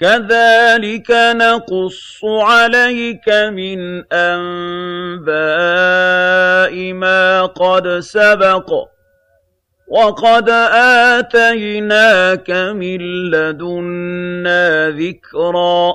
كَذَٰلِكَ نَقُصُّ عَلَيْكَ مِنْ أَنبَاءِ مَا قَدْ سَبَقَ ۚ وَقَدْ آتَيْنَاكَ مِن لَّدُنَّا ذِكْرًا